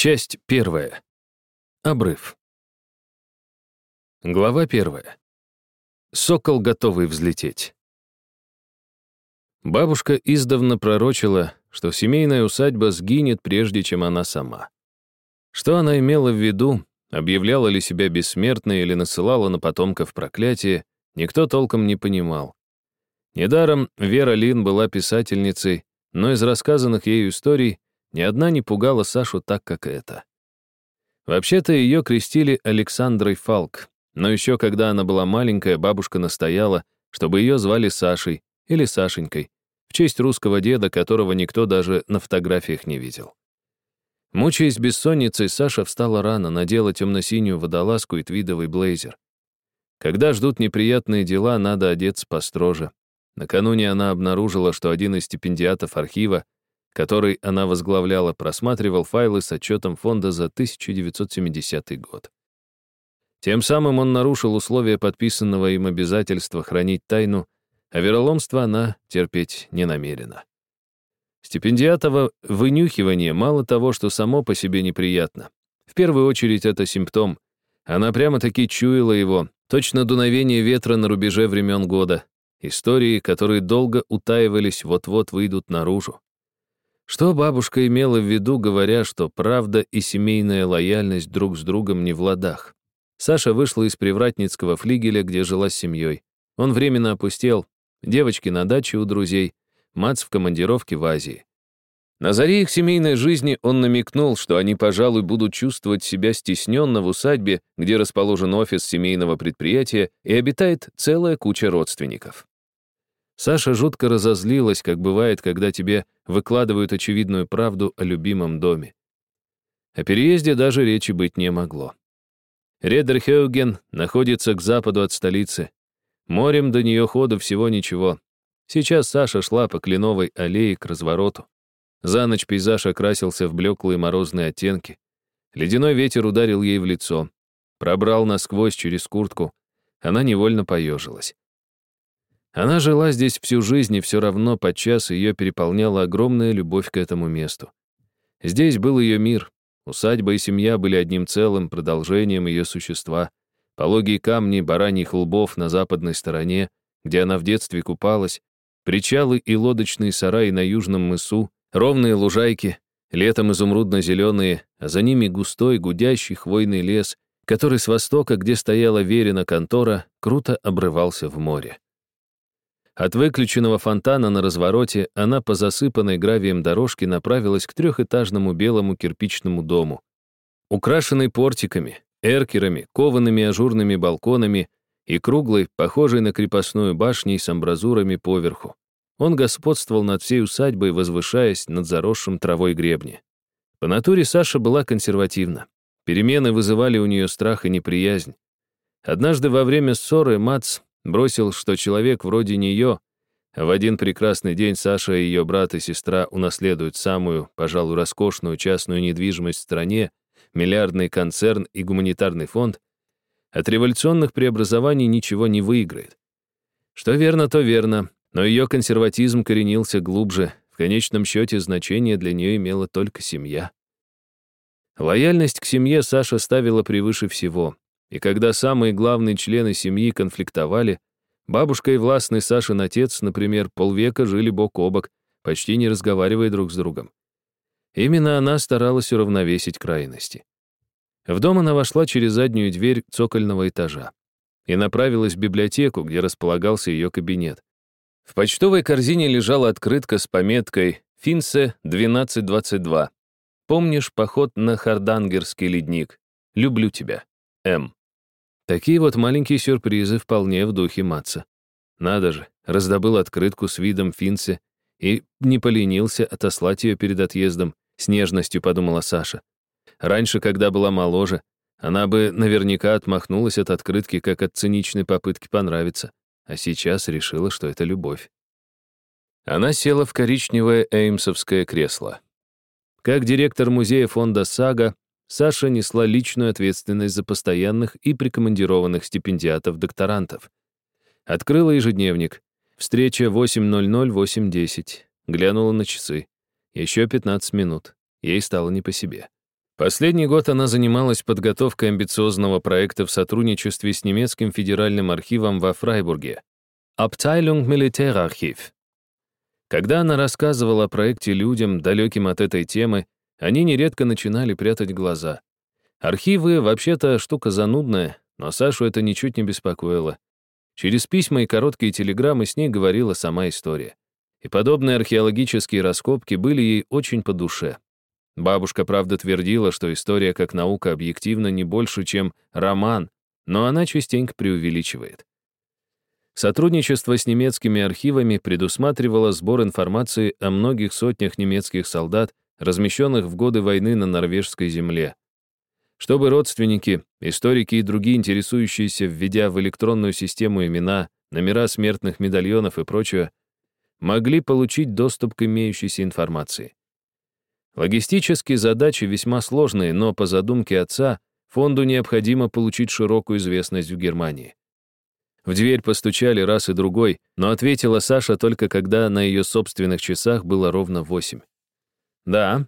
Часть первая. Обрыв. Глава первая. Сокол, готовый взлететь. Бабушка издавна пророчила, что семейная усадьба сгинет, прежде чем она сама. Что она имела в виду, объявляла ли себя бессмертной или насылала на потомков проклятие, никто толком не понимал. Недаром Вера Лин была писательницей, но из рассказанных ею историй ни одна не пугала Сашу так, как эта. Вообще-то ее крестили Александрой Фалк, но еще когда она была маленькая, бабушка настояла, чтобы ее звали Сашей или Сашенькой, в честь русского деда, которого никто даже на фотографиях не видел. Мучаясь бессонницей, Саша встала рано, надела темно-синюю водолазку и твидовый блейзер. Когда ждут неприятные дела, надо одеться построже. Накануне она обнаружила, что один из стипендиатов архива, который она возглавляла, просматривал файлы с отчетом фонда за 1970 год. Тем самым он нарушил условия подписанного им обязательства хранить тайну, а вероломство она терпеть не намерена. Стипендиатово вынюхивание мало того, что само по себе неприятно. В первую очередь это симптом. Она прямо-таки чуяла его, точно дуновение ветра на рубеже времен года. Истории, которые долго утаивались, вот-вот выйдут наружу. Что бабушка имела в виду, говоря, что правда и семейная лояльность друг с другом не в ладах? Саша вышла из привратницкого флигеля, где жила с семьей. Он временно опустел. Девочки на даче у друзей, Мац в командировке в Азии. На заре их семейной жизни он намекнул, что они, пожалуй, будут чувствовать себя стесненно в усадьбе, где расположен офис семейного предприятия и обитает целая куча родственников. Саша жутко разозлилась, как бывает, когда тебе выкладывают очевидную правду о любимом доме. О переезде даже речи быть не могло. Редерхеуген находится к западу от столицы. Морем до нее ходу всего ничего. Сейчас Саша шла по кленовой аллее к развороту. За ночь пейзаж окрасился в блеклые морозные оттенки. Ледяной ветер ударил ей в лицо. Пробрал насквозь через куртку. Она невольно поежилась. Она жила здесь всю жизнь, и все равно подчас ее переполняла огромная любовь к этому месту. Здесь был ее мир. Усадьба и семья были одним целым, продолжением ее существа. Пологие камни бараньих лбов на западной стороне, где она в детстве купалась, причалы и лодочные сараи на южном мысу, ровные лужайки, летом изумрудно-зеленые, а за ними густой, гудящий хвойный лес, который с востока, где стояла Верина контора, круто обрывался в море. От выключенного фонтана на развороте она по засыпанной гравием дорожке направилась к трехэтажному белому кирпичному дому. Украшенный портиками, эркерами, коваными ажурными балконами и круглой, похожей на крепостную башней с амбразурами поверху. Он господствовал над всей усадьбой, возвышаясь над заросшим травой гребни. По натуре Саша была консервативна. Перемены вызывали у нее страх и неприязнь. Однажды во время ссоры Мац Бросил, что человек вроде нее, в один прекрасный день Саша и ее брат и сестра унаследуют самую, пожалуй, роскошную частную недвижимость в стране, миллиардный концерн и гуманитарный фонд, от революционных преобразований ничего не выиграет. Что верно, то верно, но ее консерватизм коренился глубже, в конечном счете значение для нее имела только семья. Лояльность к семье Саша ставила превыше всего, и когда самые главные члены семьи конфликтовали, бабушка и властный Сашин отец, например, полвека жили бок о бок, почти не разговаривая друг с другом. Именно она старалась уравновесить крайности. В дом она вошла через заднюю дверь цокольного этажа и направилась в библиотеку, где располагался ее кабинет. В почтовой корзине лежала открытка с пометкой «Финсе 1222». «Помнишь поход на Хардангерский ледник? Люблю тебя. М». Такие вот маленькие сюрпризы вполне в духе Матца. Надо же, раздобыл открытку с видом Финце и не поленился отослать ее перед отъездом, с нежностью подумала Саша. Раньше, когда была моложе, она бы наверняка отмахнулась от открытки, как от циничной попытки понравиться, а сейчас решила, что это любовь. Она села в коричневое эймсовское кресло. Как директор музея фонда «Сага», Саша несла личную ответственность за постоянных и прикомандированных стипендиатов-докторантов. Открыла ежедневник. Встреча 8.00-8.10. Глянула на часы. Еще 15 минут. Ей стало не по себе. Последний год она занималась подготовкой амбициозного проекта в сотрудничестве с немецким федеральным архивом во Фрайбурге. Abteilung Militärarchiv. Когда она рассказывала о проекте людям, далеким от этой темы, они нередко начинали прятать глаза. Архивы вообще-то штука занудная, но Сашу это ничуть не беспокоило. Через письма и короткие телеграммы с ней говорила сама история. И подобные археологические раскопки были ей очень по душе. Бабушка, правда, твердила, что история как наука объективно не больше, чем роман, но она частенько преувеличивает. Сотрудничество с немецкими архивами предусматривало сбор информации о многих сотнях немецких солдат, размещенных в годы войны на норвежской земле. Чтобы родственники, историки и другие интересующиеся, введя в электронную систему имена, номера смертных медальонов и прочее, могли получить доступ к имеющейся информации. Логистические задачи весьма сложные, но по задумке отца фонду необходимо получить широкую известность в Германии. В дверь постучали раз и другой, но ответила Саша только когда на ее собственных часах было ровно восемь. «Да».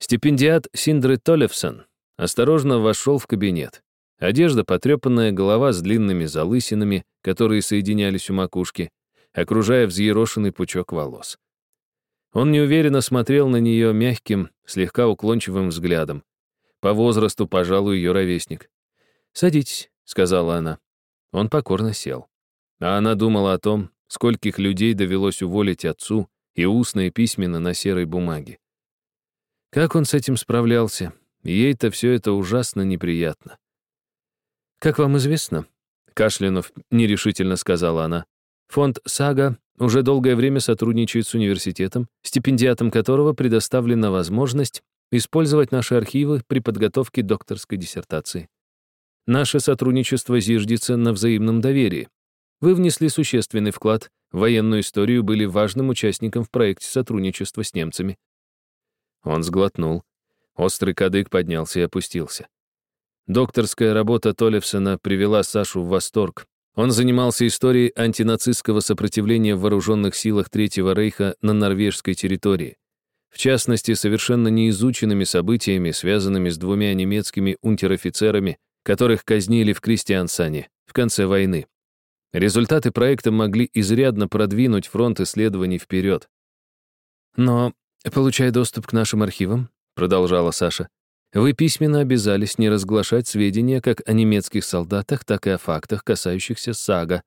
Стипендиат Синдры Толевсон осторожно вошел в кабинет. Одежда, потрепанная голова с длинными залысинами, которые соединялись у макушки, окружая взъерошенный пучок волос. Он неуверенно смотрел на нее мягким, слегка уклончивым взглядом. По возрасту, пожалуй, ее ровесник. «Садитесь», — сказала она. Он покорно сел. А она думала о том, скольких людей довелось уволить отцу, и устно и письменно на серой бумаге. Как он с этим справлялся? Ей-то все это ужасно неприятно. «Как вам известно», — Кашлянов нерешительно сказала она, «фонд «Сага» уже долгое время сотрудничает с университетом, стипендиатом которого предоставлена возможность использовать наши архивы при подготовке докторской диссертации. Наше сотрудничество зиждется на взаимном доверии. Вы внесли существенный вклад в военную историю, были важным участником в проекте сотрудничества с немцами. Он сглотнул. Острый кадык поднялся и опустился. Докторская работа Толевсона привела Сашу в восторг. Он занимался историей антинацистского сопротивления в вооруженных силах Третьего Рейха на норвежской территории. В частности, совершенно неизученными событиями, связанными с двумя немецкими унтер-офицерами, которых казнили в Кристиансане в конце войны. Результаты проекта могли изрядно продвинуть фронт исследований вперед. «Но, получая доступ к нашим архивам», — продолжала Саша, «вы письменно обязались не разглашать сведения как о немецких солдатах, так и о фактах, касающихся САГА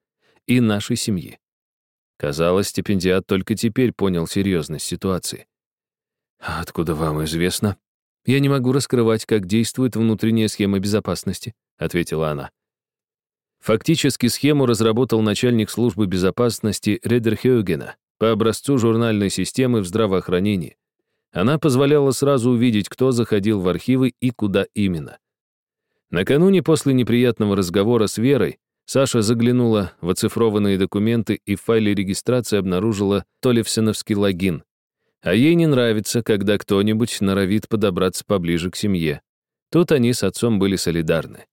и нашей семьи». Казалось, стипендиат только теперь понял серьезность ситуации. «А откуда вам известно?» «Я не могу раскрывать, как действует внутренняя схема безопасности», — ответила она. Фактически схему разработал начальник службы безопасности Редерхёгена по образцу журнальной системы в здравоохранении. Она позволяла сразу увидеть, кто заходил в архивы и куда именно. Накануне после неприятного разговора с Верой Саша заглянула в оцифрованные документы и в файле регистрации обнаружила Толевсеновский логин, а ей не нравится, когда кто-нибудь норовит подобраться поближе к семье. Тут они с отцом были солидарны.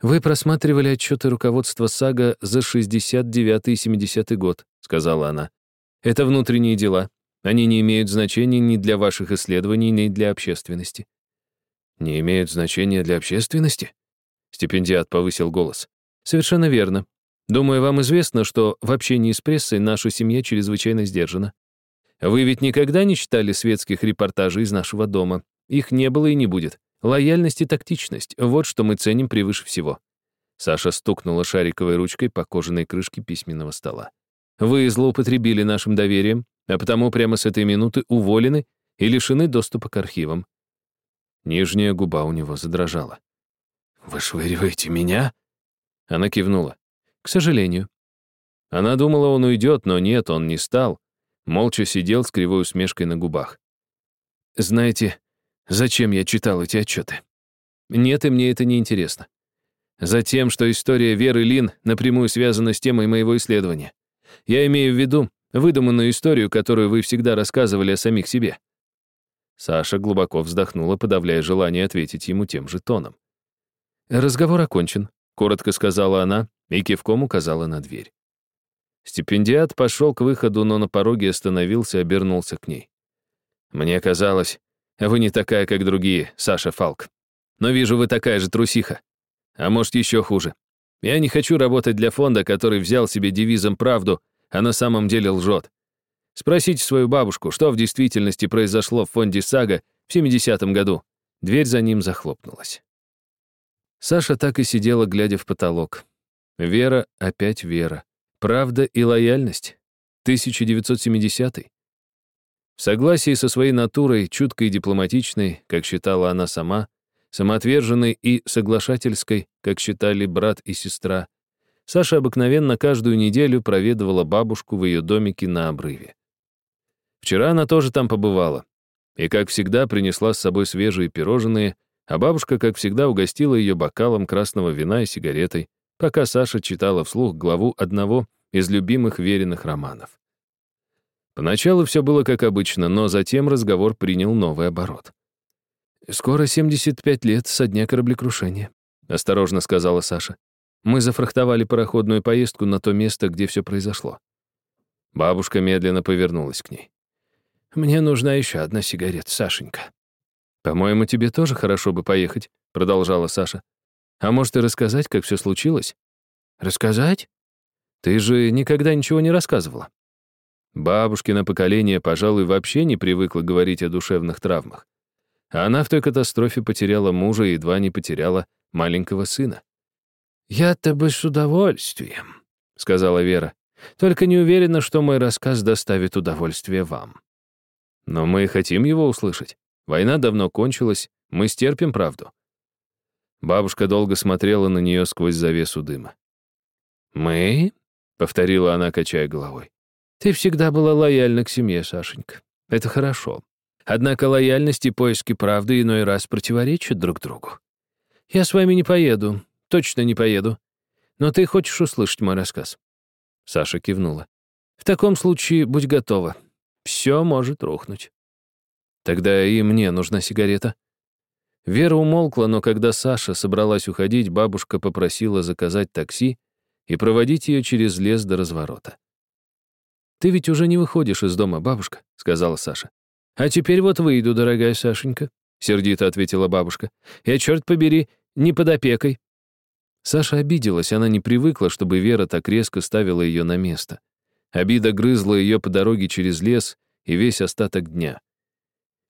«Вы просматривали отчеты руководства САГА за 69 и 70 год», — сказала она. «Это внутренние дела. Они не имеют значения ни для ваших исследований, ни для общественности». «Не имеют значения для общественности?» Стипендиат повысил голос. «Совершенно верно. Думаю, вам известно, что в общении с прессой наша семья чрезвычайно сдержана. Вы ведь никогда не читали светских репортажей из нашего дома. Их не было и не будет. Лояльность и тактичность — вот что мы ценим превыше всего». Саша стукнула шариковой ручкой по кожаной крышке письменного стола. «Вы злоупотребили нашим доверием, а потому прямо с этой минуты уволены и лишены доступа к архивам». Нижняя губа у него задрожала. «Вы швыриваете меня?» Она кивнула. «К сожалению». Она думала, он уйдет, но нет, он не стал. Молча сидел с кривой усмешкой на губах. «Знаете, зачем я читал эти отчеты? Нет, и мне это не интересно. Затем, что история Веры Лин напрямую связана с темой моего исследования. Я имею в виду выдуманную историю, которую вы всегда рассказывали о самих себе». Саша глубоко вздохнула, подавляя желание ответить ему тем же тоном. «Разговор окончен», — коротко сказала она и кивком указала на дверь. Стипендиат пошел к выходу, но на пороге остановился, обернулся к ней. «Мне казалось, Вы не такая, как другие, Саша Фалк. Но вижу, вы такая же трусиха. А может, еще хуже. Я не хочу работать для фонда, который взял себе девизом правду, а на самом деле лжет. Спросите свою бабушку, что в действительности произошло в фонде «Сага» в 70-м году. Дверь за ним захлопнулась. Саша так и сидела, глядя в потолок. Вера, опять Вера. Правда и лояльность. 1970-й. В согласии со своей натурой, чуткой и дипломатичной, как считала она сама, самоотверженной и соглашательской, как считали брат и сестра, Саша обыкновенно каждую неделю проведывала бабушку в ее домике на обрыве. Вчера она тоже там побывала. И, как всегда, принесла с собой свежие пирожные, а бабушка, как всегда, угостила ее бокалом красного вина и сигаретой, пока Саша читала вслух главу одного из любимых веренных романов. Поначалу все было как обычно, но затем разговор принял новый оборот. «Скоро 75 лет со дня кораблекрушения», — осторожно сказала Саша. «Мы зафрахтовали пароходную поездку на то место, где все произошло». Бабушка медленно повернулась к ней. «Мне нужна еще одна сигарета, Сашенька». «По-моему, тебе тоже хорошо бы поехать», — продолжала Саша. «А может, и рассказать, как все случилось?» «Рассказать?» «Ты же никогда ничего не рассказывала». Бабушкино поколение, пожалуй, вообще не привыкло говорить о душевных травмах. А она в той катастрофе потеряла мужа и едва не потеряла маленького сына. «Я-то бы с удовольствием», — сказала Вера. «Только не уверена, что мой рассказ доставит удовольствие вам». «Но мы хотим его услышать. Война давно кончилась, мы стерпим правду». Бабушка долго смотрела на нее сквозь завесу дыма. «Мы?» — повторила она, качая головой. Ты всегда была лояльна к семье, Сашенька. Это хорошо. Однако лояльность и поиски правды иной раз противоречат друг другу. Я с вами не поеду, точно не поеду. Но ты хочешь услышать мой рассказ?» Саша кивнула. «В таком случае будь готова. Все может рухнуть». «Тогда и мне нужна сигарета». Вера умолкла, но когда Саша собралась уходить, бабушка попросила заказать такси и проводить ее через лес до разворота. «Ты ведь уже не выходишь из дома, бабушка», — сказала Саша. «А теперь вот выйду, дорогая Сашенька», — сердито ответила бабушка. «Я, черт побери, не под опекой». Саша обиделась, она не привыкла, чтобы Вера так резко ставила ее на место. Обида грызла ее по дороге через лес и весь остаток дня.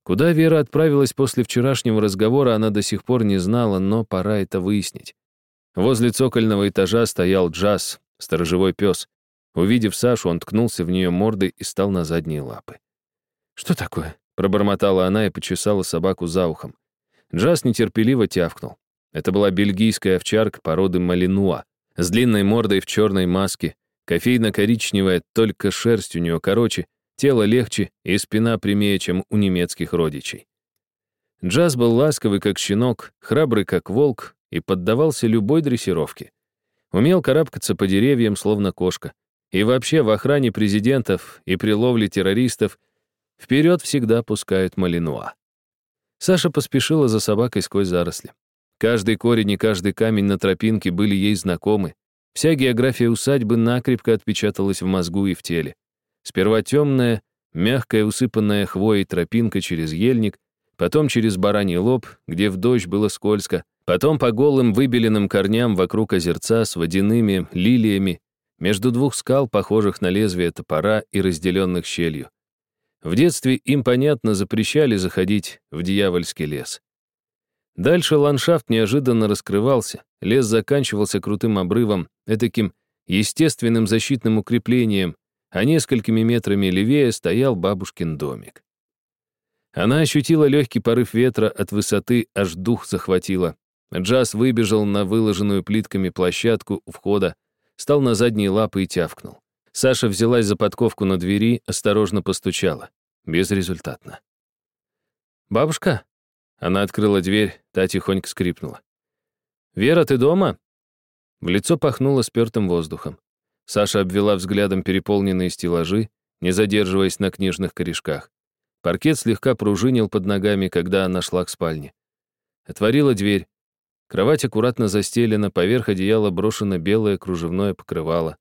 Куда Вера отправилась после вчерашнего разговора, она до сих пор не знала, но пора это выяснить. Возле цокольного этажа стоял Джаз, сторожевой пес. Увидев Сашу, он ткнулся в нее мордой и стал на задние лапы. «Что такое?» — пробормотала она и почесала собаку за ухом. Джаз нетерпеливо тявкнул. Это была бельгийская овчарка породы малинуа, с длинной мордой в черной маске, кофейно-коричневая, только шерсть у нее короче, тело легче и спина прямее, чем у немецких родичей. Джаз был ласковый, как щенок, храбрый, как волк, и поддавался любой дрессировке. Умел карабкаться по деревьям, словно кошка, и вообще в охране президентов и при ловле террористов вперед всегда пускают малинуа. Саша поспешила за собакой сквозь заросли. Каждый корень и каждый камень на тропинке были ей знакомы. Вся география усадьбы накрепко отпечаталась в мозгу и в теле. Сперва темная, мягкая, усыпанная хвоей тропинка через ельник, потом через бараний лоб, где в дождь было скользко, потом по голым выбеленным корням вокруг озерца с водяными лилиями между двух скал, похожих на лезвие топора и разделенных щелью. В детстве им, понятно, запрещали заходить в дьявольский лес. Дальше ландшафт неожиданно раскрывался, лес заканчивался крутым обрывом, этаким естественным защитным укреплением, а несколькими метрами левее стоял бабушкин домик. Она ощутила легкий порыв ветра от высоты, аж дух захватило. Джаз выбежал на выложенную плитками площадку у входа, стал на задние лапы и тявкнул. Саша взялась за подковку на двери, осторожно постучала. Безрезультатно. «Бабушка?» Она открыла дверь, та тихонько скрипнула. «Вера, ты дома?» В лицо пахнуло спёртым воздухом. Саша обвела взглядом переполненные стеллажи, не задерживаясь на книжных корешках. Паркет слегка пружинил под ногами, когда она шла к спальне. Отворила дверь, Кровать аккуратно застелена, поверх одеяла брошено белое кружевное покрывало.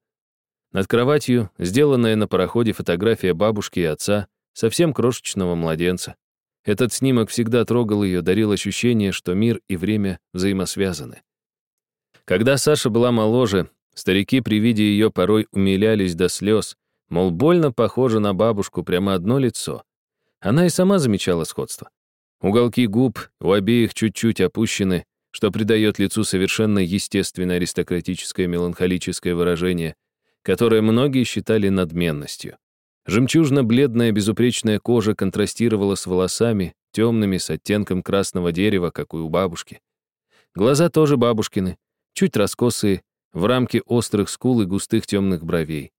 Над кроватью сделанная на пароходе фотография бабушки и отца, совсем крошечного младенца. Этот снимок всегда трогал ее, дарил ощущение, что мир и время взаимосвязаны. Когда Саша была моложе, старики при виде ее порой умилялись до слез, мол, больно похоже на бабушку, прямо одно лицо. Она и сама замечала сходство. Уголки губ у обеих чуть-чуть опущены, что придает лицу совершенно естественное аристократическое меланхолическое выражение, которое многие считали надменностью. Жемчужно-бледная безупречная кожа контрастировала с волосами, темными, с оттенком красного дерева, как у бабушки. Глаза тоже бабушкины, чуть раскосые, в рамке острых скул и густых темных бровей.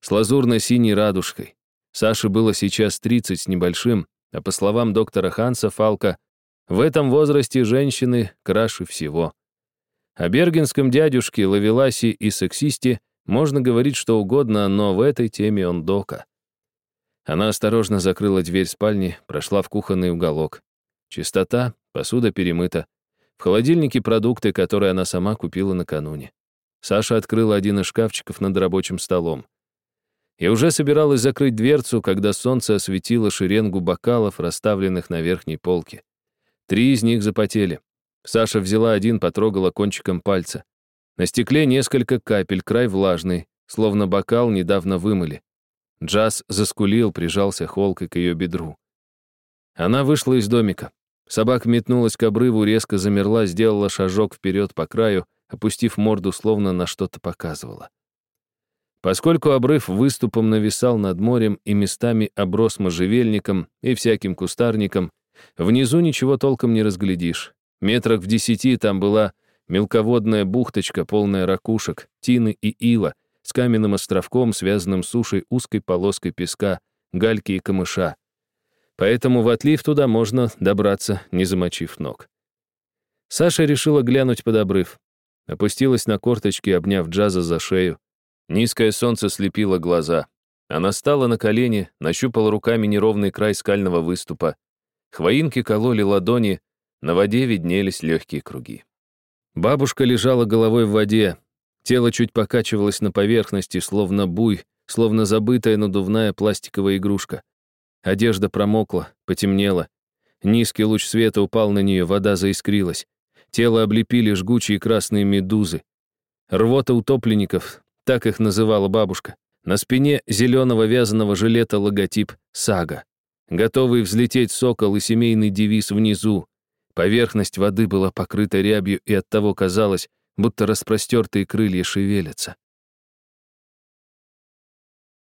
С лазурно-синей радужкой. Саше было сейчас 30 с небольшим, а по словам доктора Ханса Фалка, в этом возрасте женщины краше всего. О бергенском дядюшке, лавеласе и сексисте можно говорить что угодно, но в этой теме он дока. Она осторожно закрыла дверь спальни, прошла в кухонный уголок. Чистота, посуда перемыта. В холодильнике продукты, которые она сама купила накануне. Саша открыла один из шкафчиков над рабочим столом. И уже собиралась закрыть дверцу, когда солнце осветило шеренгу бокалов, расставленных на верхней полке. Три из них запотели. Саша взяла один, потрогала кончиком пальца. На стекле несколько капель, край влажный, словно бокал недавно вымыли. Джаз заскулил, прижался холкой к ее бедру. Она вышла из домика. Собака метнулась к обрыву, резко замерла, сделала шажок вперед по краю, опустив морду, словно на что-то показывала. Поскольку обрыв выступом нависал над морем и местами оброс можжевельником и всяким кустарником, внизу ничего толком не разглядишь. Метрах в десяти там была мелководная бухточка, полная ракушек, тины и ила, с каменным островком, связанным с сушей узкой полоской песка, гальки и камыша. Поэтому в отлив туда можно добраться, не замочив ног. Саша решила глянуть под обрыв. Опустилась на корточки, обняв Джаза за шею. Низкое солнце слепило глаза. Она стала на колени, нащупала руками неровный край скального выступа. Хвоинки кололи ладони, на воде виднелись легкие круги. Бабушка лежала головой в воде, тело чуть покачивалось на поверхности, словно буй, словно забытая надувная пластиковая игрушка. Одежда промокла, потемнела. Низкий луч света упал на нее, вода заискрилась. Тело облепили жгучие красные медузы. Рвота утопленников, так их называла бабушка. На спине зеленого вязаного жилета логотип «Сага». Готовый взлететь сокол и семейный девиз внизу. Поверхность воды была покрыта рябью, и оттого казалось, будто распростертые крылья шевелятся.